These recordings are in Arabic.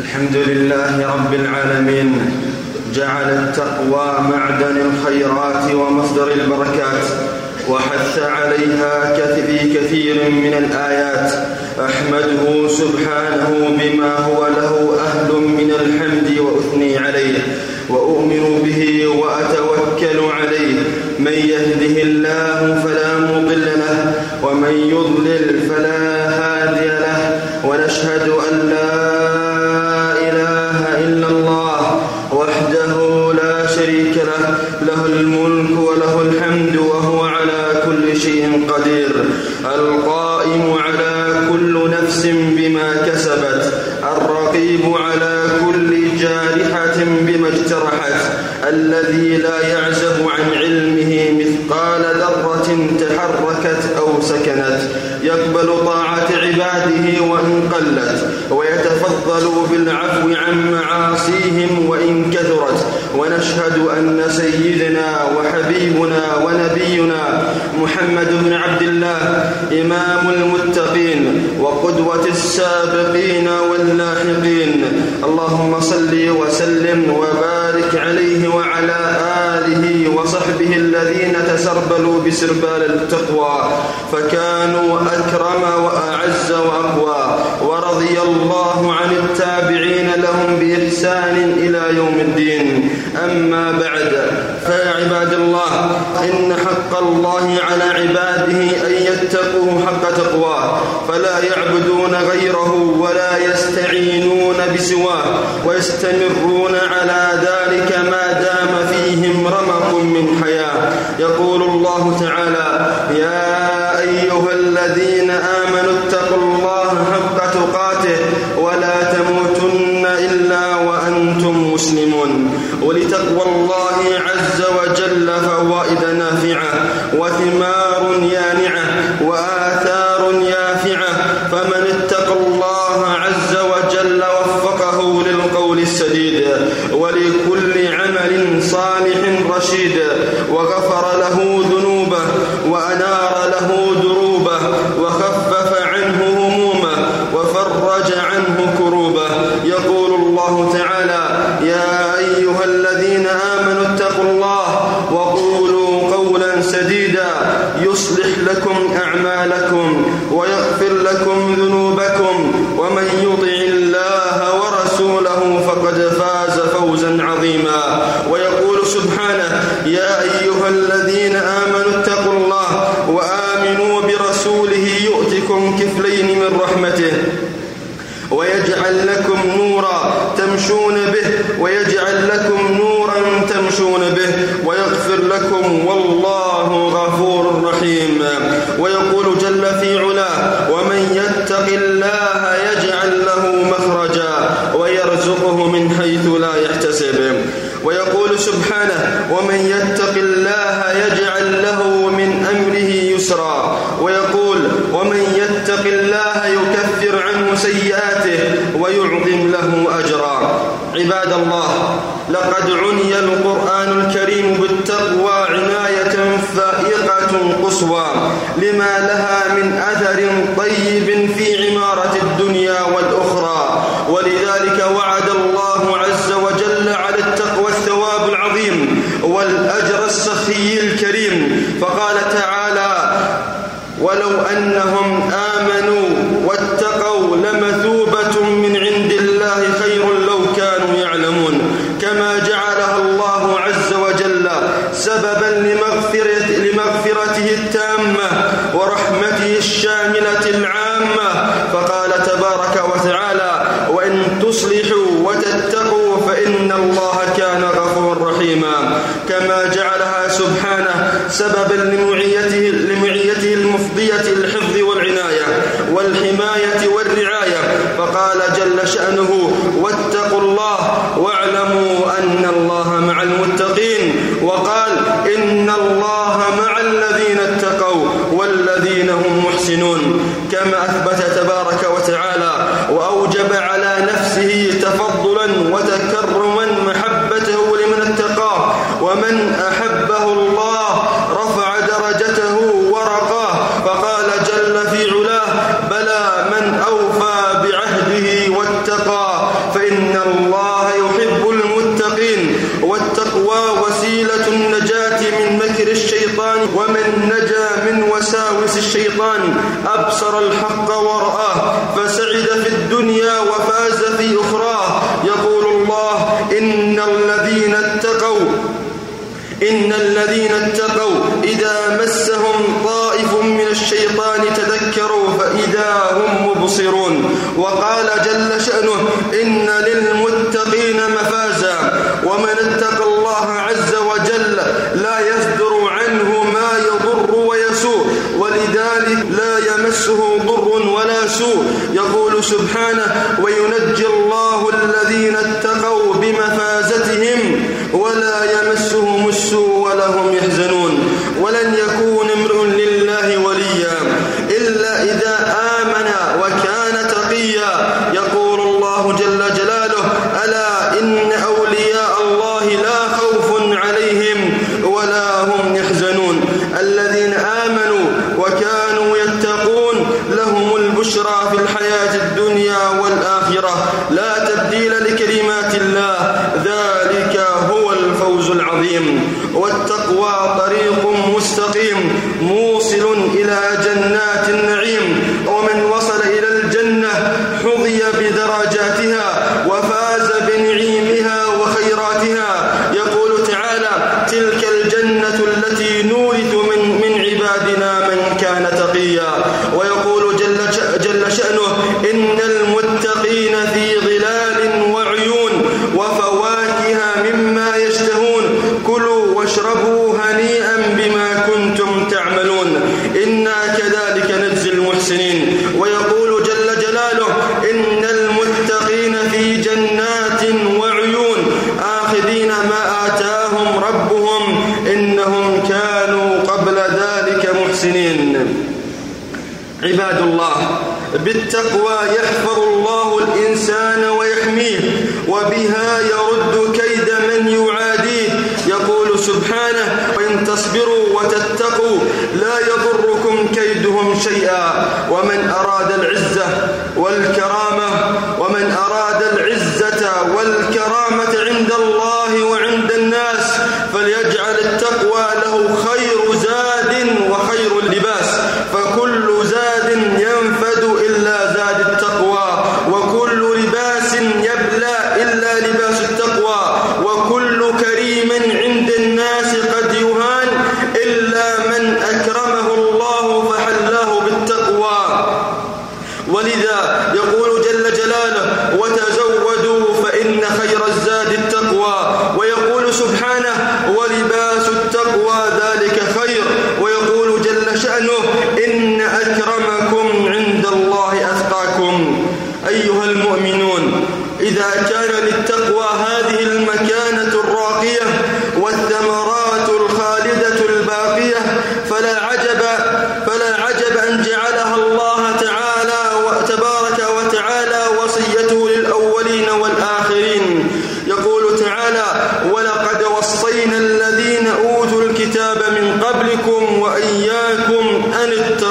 الحمد لله رب العالمين. جعل التقوى معدن الخيرات ومصدر البركات وحث عليها في كثير من الآيات. أحمده سبحانه بما هو له أهل من الحمد وأثني عليه وأؤمن به وأتوكل عليه. من يهده الله فلا مضل له ومن يضلل فلا هادي له. ونشهد وحده لا شريك له له الملك وله الحمد وهو على كل شيء قدير. القائم على كل نفس بما كسبت الرقيب على كل جارحة بما اجترحت. الذي لا يعزب عن علمه مثقال ذرة تحركت أو سكنت. يقبل طاعة عباده وإن قلت. ويتفضل بالعفو عن معاصيهم وإن كثرت ونشهد أن سيدنا وحبيبنا ونبينا محمد بن عبد الله إمام المتقين وقدوة السابقين واللاحقين. اللهم صل وسلم وبارك عليه وعلى آله وصحبه الذين تسربلوا بسربال التقوى فكانوا أكرم وأعز وأقوى. ورضي الله عن التابعين لهم بإحسان إلى يوم الدين. أما بعد فيا عباد الله إن حق الله على عباده أن يتقوه حق تقواه فلا يعبدون غيره ولا يستعينون بسواه ويستمرون على ذلك ما دام فيهم رمق من حياة. يقول الله تعالى يا وثمار يانعة وآثار يافعة فمن اتقى الله عز وجل وفقه للقول السديد ولكل عمل صالح رشيد وغفر له ذنوبه وأنار له دروبه وخفف عنه همومه وفرج عنه كروبه يقول الله تعالى يا أيها الذين آمنوا اتقوا الله وقولوا قولا سديدا يصلح لكم أعمالكم ويغفر لكم ذنوبكم ومن يطع الله ورسوله فقد فاز فوزا عظيما ويقول سبحانه يا أيها الذين آمنوا اتقوا الله وآمنوا برسوله يؤتكم كفلين من رحمته ويجعل لكم نورا تمشون به ويجعل لكم نورا تمشون به ويغفر لكم والله غفور رحيم ويقول جل في علاه ومن يتق الله يجعل له مخرجا ويرزقه من حيث لا يحتسب ويقول سبحانه ومن يتق الله يجعل له من أمره يسرا. ويقول ومن يتق الله يكفر عنه سيئاته ويعظم له أجرا. عباد الله لقد عني القرآن الكريم بالتقوى عناية فائقة قصوى لما لها من أثر طيب في عمارة الدنيا والأخرى. ولذلك وعد الله عز وجل على التقوى الثواب العظيم والأجر السخي الكريم فقال تعالى ولو أنهم آمنوا واتقوا لمثوبة من عند الله خير لو كانوا يعلمون كما جعلها الله عز وجل سببا لمغفرة لمغفرته التامة ورحمته الشاملة العامة فقال تبارك وتعالى وإن تصلحوا وتتقوا فإن الله كان غفورا رحيما كما جعلها سبحانه سببا لمعيته لمعيته المفضية الحفظ والعناية والحماية والرعاية. فقال جل شأنه واتقوا الله واعلموا أن الله مع المتقين وقال إن الله مع الذين اتقوا والذين هم محسنون كما أثبت تبارك وتعالى وأوجب على نفسه تفضلا وتكرما محبته لمن اتقاه ومن أحبه الله رفع درجته ورقاه فقال جل في علاه بلى من أوفى بعهده واتقى فإن الذين اتقوا إذا مسهم طائف من الشيطان تذكروا فإذا هم مبصرون. وقال جل شأنه إن للمتقين مفازا. ومن اتقى الله عز وجل لا يصدر عنه ما يضر ويسوء. ولذلك لا يمسه ضر ولا سوء. يقول سبحانه وينجي الله الذين اتقوا بمفازتهم ولا يمسهم السوء ولا هم يحزنون ولن يكون امرؤ لله وليا إلا إذا آمن وكان تقيا يقول الله جل جلاله ألا إن أولياء الله لا خوف عليهم ولا هم يحزنون الذين آمنوا وكانوا يتقون لهم البشرى في الحياة الدنيا والآخرة لا تبديل لكلمات الله ذلك هو الفوز العظيم والتقوى طريق مستقيم موصل إلى جنات النعيم ومن وصل إلى الجنة حظي بدرجاتها وفاز بنعيمها وخيراتها يقول تعالى تلك الجنة التي نورث من, من عبادنا من كان تقيا ويقول جل, جل شأنه إن المتقين في ظلال وعيون وفواكه مما يشتهون كلوا واشربوا هنيئا بما كنتم تعملون إنا كذلك نجزي المحسنين ويقول جل جلاله إن المتقين في جنات وعيون آخذين ما آتاهم ربهم إنهم كانوا قبل ذلك محسنين عباد الله بالتقوى يحفظ الله الإنسان ويحميه وبها يرد كيد من يعاديه. يقول سبحانه وإن تصبروا وتتقوا لا يضركم كيدهم شيئا. ومن أراد العزة والكرامة ومن أراد العزة والكرامة عند الله وعند الناس فليجعل التقوى له خير زاد وخير اللباس فكل زاد ينفد إلا زاد التقوى وكل لباس يبلى إلا لباس التقوى وكل كريم عند الناس قد يهان إلا من أكرمه الله فحلاه بالتقوى ولذا يقول جل جلاله وتزودوا فإن خير الزاد التقوى ويقول سبحانه ولباس التقوى ذلك خير ويقول جل شأنه إن أكرمكم عند الله أتقاكم أيها المؤمنون إذا كان للتقوى هذه المكانة الراقية والثمرات الخالدة الباقية فلا عجب فلا عجب أن جعلها الله تعالى وتبارك وتعالى وصيته للأولين والآخرين يقول تعالى ولقد وصينا الذين أوتوا الكتاب من قبلكم وإياكم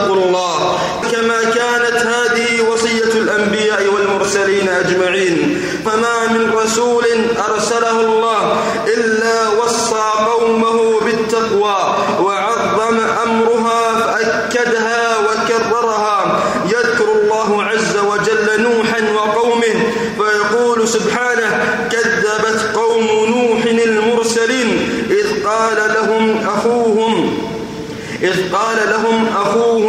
اتقوا الله كما كانت هذه وصية الأنبياء والمرسلين أجمعين. فما من رسول أرسله الله إلا وصى قومه بالتقوى وعظم أمرها فأكدها وكررها. يذكر الله عز وجل نوحا وقومه فيقول سبحانه كذبت قوم نوح المرسلين إذ قال لهم أخوهم إذ قال لهم أخوهم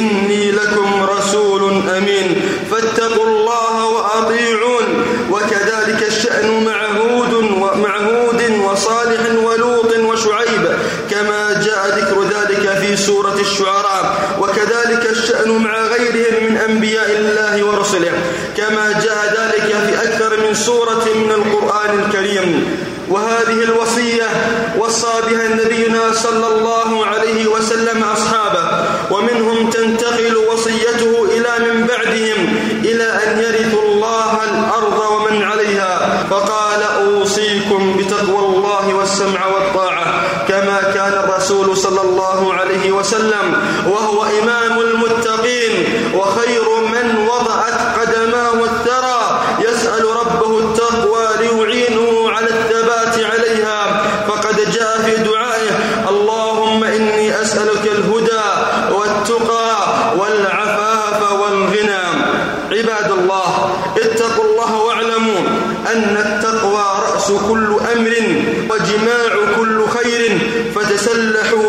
إني لكم رسول أمين. فاتقوا الله وأطيعون. وكذلك الشأن مع هود ومع هود وصالح ولوط وشعيب. كما جاء ذكر ذلك في سورة الشعراء. وكذلك الشأن مع غيرهم من أنبياء الله ورسله. كما جاء ذلك في أكثر من سورة من القرآن الكريم. وهذه الوصية وصى بها نبينا صلى الله عليه وسلم أصحابه. ومنهم تنتقل وصيته إلى من بعدهم إلى أن يرثوا الله الأرض ومن عليها فقال أوصيكم بتقوى الله والسمع والطاعة كما كان الرسول صلى الله عليه وسلم وهو إمام المتقين وخير من وضعت قدماه الثرى يسأل ربه التقوى ليعينه على الثبات عليها فقد جاء في دعائه اللهم إني أسألك الهدى والتقى والعفاف والغنى عباد الله اتقوا الله واعلموا أن التقوى رأس كل أمر وجماع كل خير فتسلحوا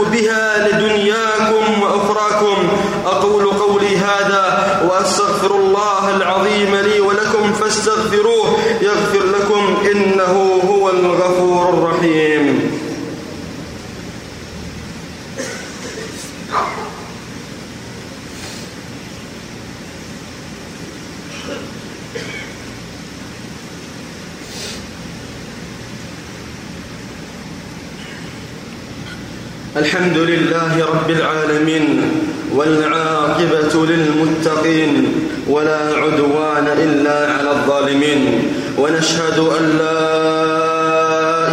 الحمد لله رب العالمين والعاقبة للمتقين ولا عدوان إلا على الظالمين. ونشهد أن لا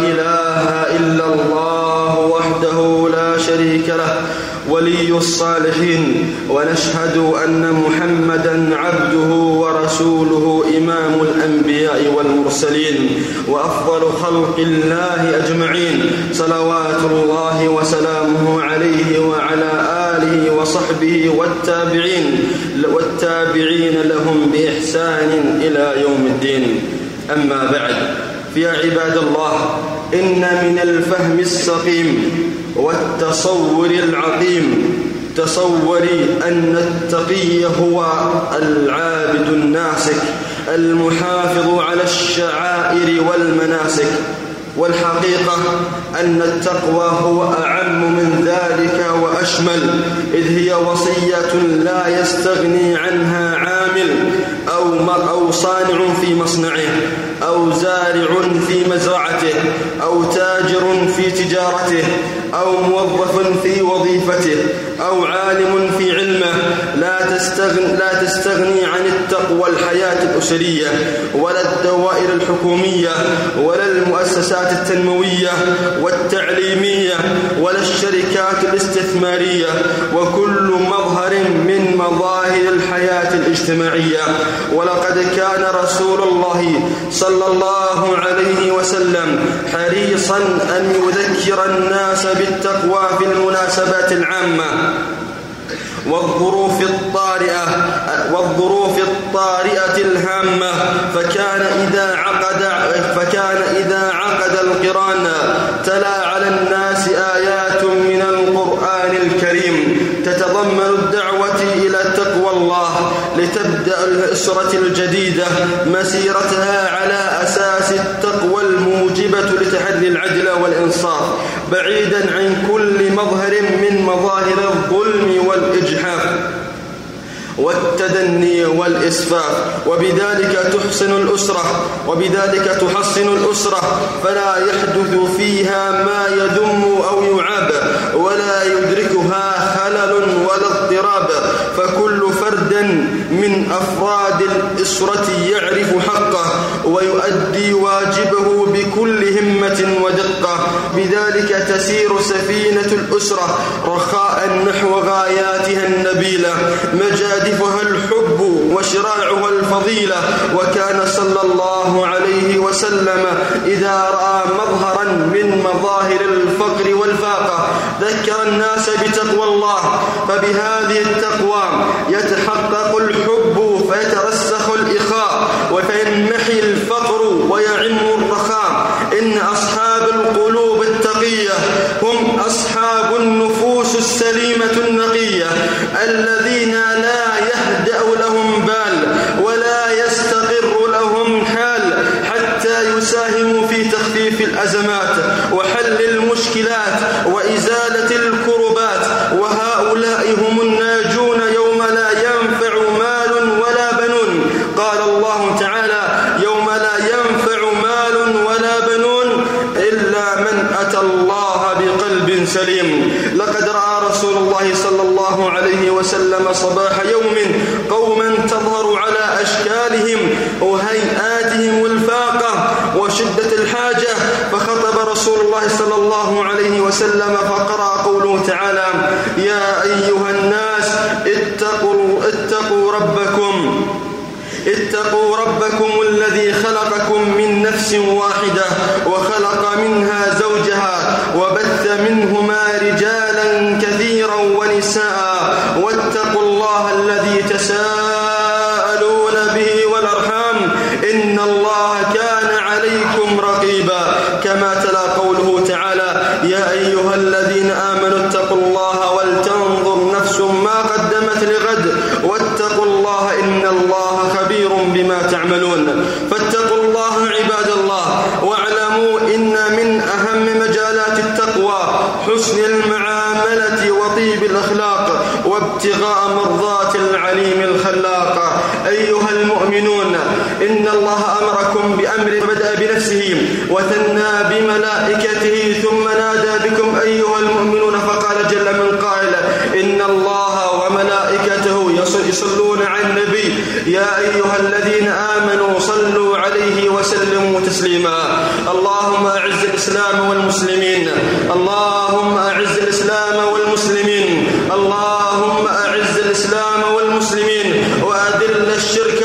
إله إلا الله وحده لا شريك له ولي الصالحين ونشهد أن محمدا عبده ورسوله إمام الأنبياء والمرسلين وأفضل خلق الله أجمعين. صلوات الله وسلامه عليه وعلى آله وصحبه والتابعين والتابعين لهم بإحسان إلى يوم الدين. أما بعد فيا عباد الله إن من الفهم السقيم والتصور العظيم تصوري أن التقي هو العابد الناسك المحافظ على الشعائر والمناسك. والحقيقة أن التقوى هو أعم من ذلك وأشمل إذ هي وصية لا يستغني عنها عامل أو, أو صانع في مصنعه أو زارع في مزرعته أو تاجر في تجارته أو موظف في وظيفته أو عالم في علمه لا تستغني, لا تستغني عن التقوى الحياة الأسرية ولا الدوائر الحكومية ولا المؤسسات التنموية والتعليمية ولا الشركات الاستثمارية وكل الحياة الاجتماعية ولقد كان رسول الله صلى الله عليه وسلم حريصا أن يذكر الناس بالتقوى في المناسبات العامة. والظروف الطارئة والظروف الطارئة الهامة. فكان إذا عقد فكان إذا عقد القرآن تلا على الناس آيات من القرآن الكريم تتضمن الدعوة إلى تقوى الله لتبدأ الأسرة الجديدة مسيرتها على أساس التقوى الموجبة لتحري العدل والإنصاف بعيدا عن كل مظهر من مظاهر الظلم والإجحاف والتدني والإسفاف. وبذلك تحسن الأسرة وبذلك تحصن الأسرة فلا يحدث فيها ما يذم أو يعاب ولا يدركها خلل ولا اضطراب. فكل فرد من أفراد الأسرة يعرف حقه ويؤدي واجبه بكل همة ودقة. بذلك تسير سفينة الأسرة رخاء نحو غاياتها النبيلة. مجادفها الحب وشراعها الفضيلة. وكان صلى الله عليه وسلم إذا رأى مظهرا من مظاهر الفقر والفاقة ذكر الناس بتقوى الله. فبهذه التقوى يتحقق الحب فيترسخ الإخاء وفينمحي الفقر ويعم الرخاء إن أصحاب القلوب التقية هم أصحاب النفوس السليمة النقية الذين لا يهدأ لهم بال ولا يستقر لهم حال حتى يساهموا في تخفيف الأزمات وحل المشكلات وإزالة الكربات وهؤلاء هم الناجون يوم لا ينفع مال ولا بنون قال الله تعالى يوم لا ينفع مال ولا بنون إلا من أتى الله بقلب سليم. لقد رأى رسول الله صلى الله عليه وسلم صباح يوم قوما تظهر على أشكالهم وهيئاتهم الفاقة وشدة الحاجة. فخطب رسول الله صلى الله عليه وسلم فقرأ قوله تعالى يا أيها الناس اتقوا, اتقوا ربكم اتقوا ربكم الذي خلقكم من نفس واحدة وخلق منها زوجها وبث منهما رجالا كثيرا ونساء واتقوا الله الذي تساءلون به والأرحام إن الله كان عليكم رقيبا تعملون فاتقوا الله عباد الله واعلموا إن من أهم مجالات التقوى حسن المعاملة وطيب الأخلاق وابتغاء مرضات العليم الخلاق. أيها المؤمنون إن الله أمركم بأمر بدأ بنفسه وثنى بملائكته ثم نادى بكم أيها المؤمنون فقال جل من قائل إن الله وملائكته يصلون على النبي يا أيها الذين آمنوا صلوا عليه وسلموا تسليما. اللهم أعز الإسلام والمسلمين. اللهم أعز الإسلام والمسلمين. اللهم وأذل الشرك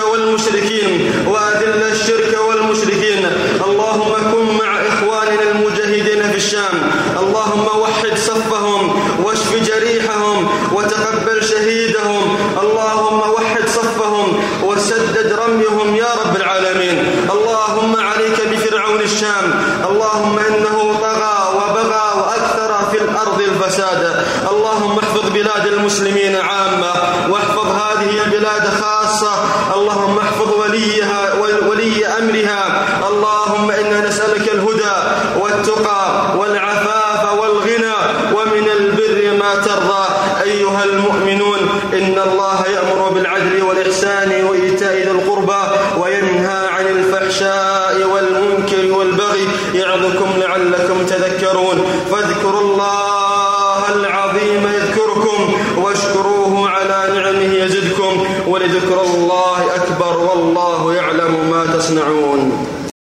أمرها. اللهم إنا نسألك الهدى والتقى والعفاف والغنى ومن البر ما ترضى. أيها المؤمنون إن الله يأمر